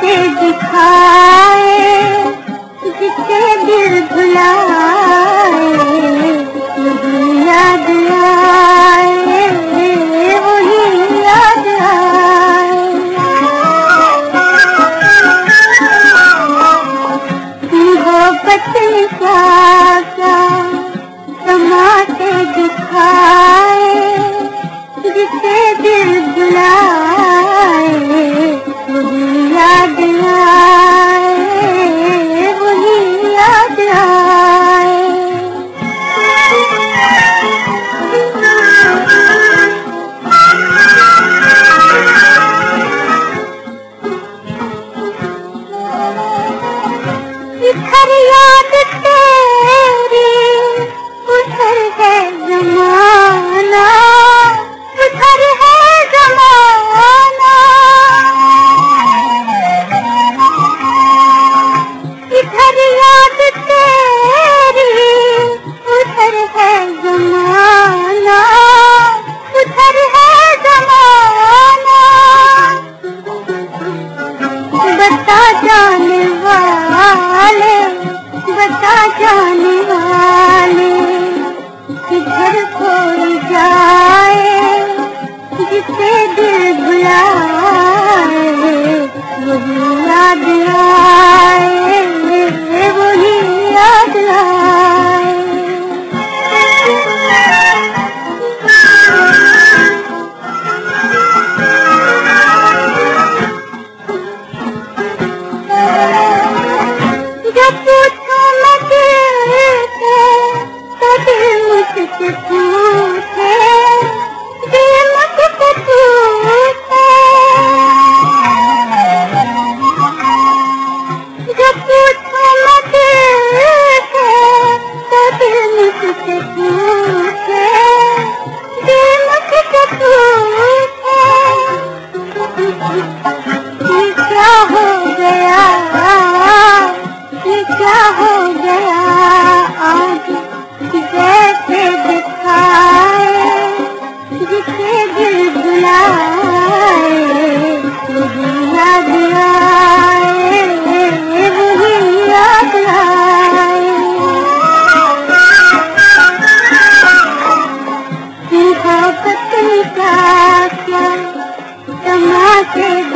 سے دکھائے جس دل بھلائے وہی یاد آئے۔ وہی آئے یاد Big